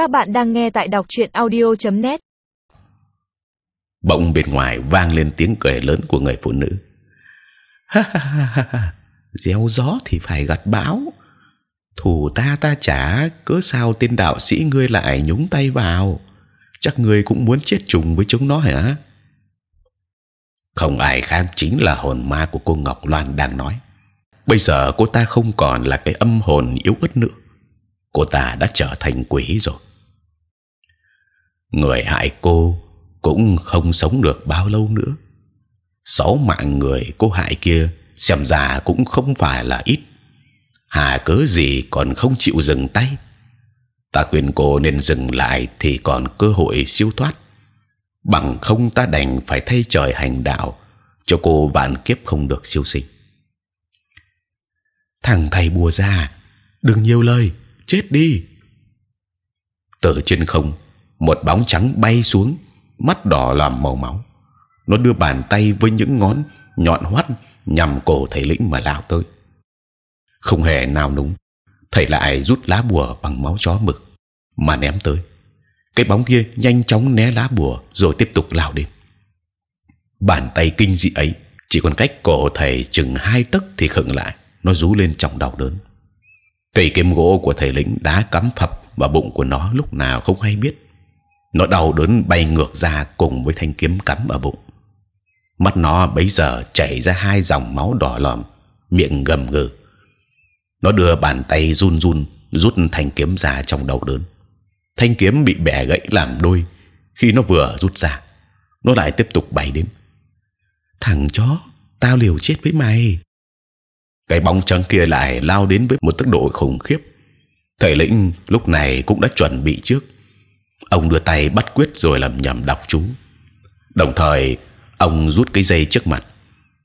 Các bạn đang nghe tại đọc truyện audio.net. Bỗng bên ngoài vang lên tiếng cười lớn của người phụ nữ. Ha ha ha ha ha, gieo gió thì phải gặt bão. Thủ ta ta trả, cớ sao tên đạo sĩ ngươi lại nhúng tay vào? Chắc ngươi cũng muốn chết trùng với chúng nó hả? Không ai khác chính là hồn ma của cô Ngọc Loan đang nói. Bây giờ cô ta không còn là cái âm hồn yếu ớt nữa, cô ta đã trở thành quỷ rồi. Người hại cô cũng không sống được bao lâu nữa. Sáu mạng người cô hại kia xem ra cũng không phải là ít. Hà cớ gì còn không chịu dừng tay? Ta khuyên cô nên dừng lại thì còn cơ hội siêu thoát. Bằng không ta đành phải thay trời hành đạo cho cô vạn kiếp không được siêu sinh. Thằng thầy bùa ra, đừng nhiều lời, chết đi. Từ trên không, một bóng trắng bay xuống, mắt đỏ làm màu máu. Nó đưa bàn tay với những ngón nhọn hoắt nhằm cổ thầy lĩnh mà lao tới. Không hề nào núng, thầy lại rút lá bùa bằng máu chó mực mà ném tới. Cái bóng kia nhanh chóng né lá bùa rồi tiếp tục lao đến. Bàn tay kinh dị ấy chỉ còn cách cổ thầy chừng hai tấc thì khựng lại, nó rú lên trong đau đớn. Cây kiếm gỗ của thầy lĩnh đã cắm phập vào bụng của nó lúc nào không hay biết. Nó đau đớn bay ngược ra cùng với thanh kiếm cắm ở bụng. Mắt nó bấy giờ chảy ra hai dòng máu đỏ lòm, miệng gầm gừ. Nó đưa bàn tay run run rút thanh kiếm ra trong đau đớn. Thanh kiếm bị bẻ gãy làm đôi. Khi nó vừa rút ra, nó lại tiếp tục bay đến. Thằng chó, tao liều chết với mày. Cái bóng trắng kia lại lao đến với một tốc độ khủng khiếp. Thầy lĩnh lúc này cũng đã chuẩn bị trước. Ông đưa tay bắt quyết rồi làm nhầm đọc chú. Đồng thời ông rút cái dây trước mặt.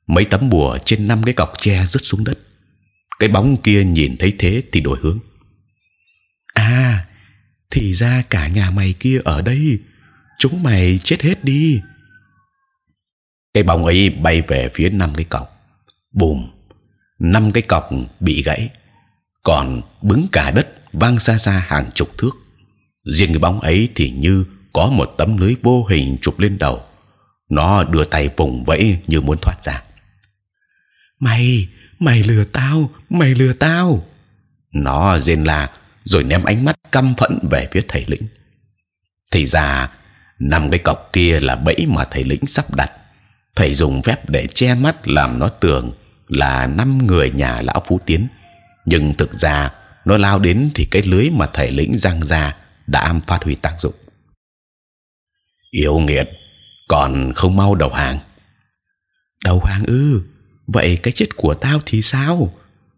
Mấy tấm bùa trên năm cái cọc tre rớt xuống đất. Cái bóng kia nhìn thấy thế thì đổi hướng. À, thì ra cả nhà mày kia ở đây. Chúng mày chết hết đi. Cái bóng ấy bay về phía năm cái cọc. Bùm, năm cái cọc bị gãy, còn bứng cả đất vang xa xa hàng chục thước. Riêng cái bóng ấy thì như có một tấm lưới vô hình chụp lên đầu. Nó đưa tay vùng vẫy như muốn thoát ra. Mày, mày lừa tao, mày lừa tao. Nó rên la rồi ném ánh mắt căm phẫn về phía thầy lĩnh. Thì ra năm cái cọc kia là bẫy mà thầy lĩnh sắp đặt. Thầy dùng phép để che mắt làm nó tưởng là năm người nhà lão phú tiến, nhưng thực ra nó lao đến thì cái lưới mà thầy lĩnh răng ra đã phát huy tác dụng. Yêu nghiệt, còn không mau đầu hàng? Đầu hàng ư? Vậy cái chết của tao thì sao?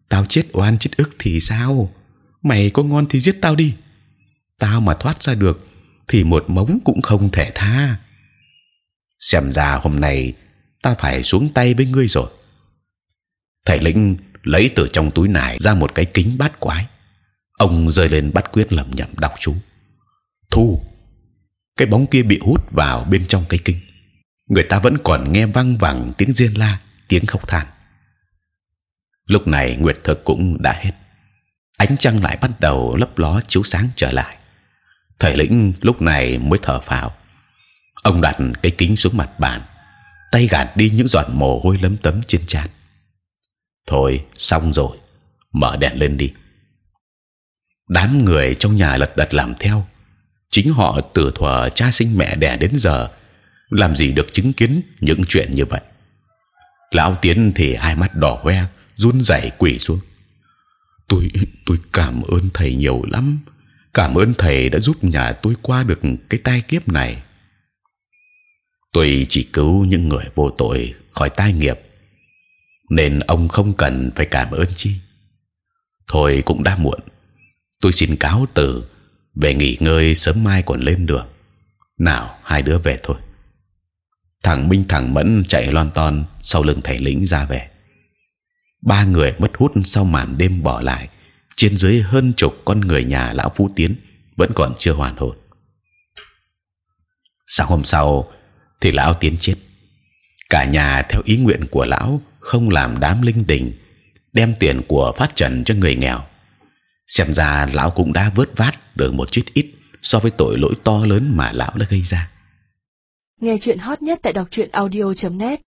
Tao chết oan chết ức thì sao? Mày có ngon thì giết tao đi. Tao mà thoát ra được thì một mống cũng không thể tha. Xem ra hôm nay ta phải xuống tay với ngươi rồi. Thầy lĩnh lấy từ trong túi nải ra một cái kính bát quái. Ông rơi lên bắt quyết lẩm nhẩm đọc chú. Thu, cái bóng kia bị hút vào bên trong cái kinh Người ta vẫn còn nghe vang vẳng tiếng riêng la, tiếng khóc than. Lúc này nguyệt thực cũng đã hết ánh trăng lại bắt đầu lấp ló chiếu sáng trở lại. Thầy lĩnh lúc này mới thở phào. Ông đặt cái kính xuống mặt bàn, tay gạt đi những giọt mồ hôi lấm tấm trên trán. Thôi xong rồi, mở đèn lên đi. Đám người trong nhà lật đật làm theo. Chính họ từ thuở cha sinh mẹ đẻ đến giờ, làm gì được chứng kiến những chuyện như vậy. Lão tiến thì hai mắt đỏ hoe, run rẩy quỳ xuống. Tôi tôi cảm ơn thầy nhiều lắm. Cảm ơn thầy đã giúp nhà tôi qua được cái tai kiếp này. Tôi chỉ cứu những người vô tội khỏi tai nghiệp nên ông không cần phải cảm ơn chi. Thôi cũng đã muộn tôi xin cáo từ về nghỉ ngơi sớm mai còn lên được. Nào, hai đứa về thôi. Thằng minh, thằng mẫn chạy lon ton sau lưng thầy lĩnh ra về. Ba người mất hút sau màn đêm bỏ lại. Trên dưới hơn chục con người nhà lão phú tiến vẫn còn chưa hoàn hồn. Sáng hôm sau thì lão tiến chết. Cả nhà theo ý nguyện của lão không làm đám linh đình đem tiền của phát trần cho người nghèo xem ra lão cũng đã vớt vát được một chút ít so với tội lỗi to lớn mà lão đã gây ra. Nghe chuyện hot nhất tại đọc truyện audio.net